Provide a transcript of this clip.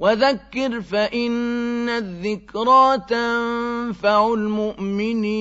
وَذَكِّرْ فَإِنَّ الذِّكْرَىٰ تَنفَعُ الْمُؤْمِنِينَ.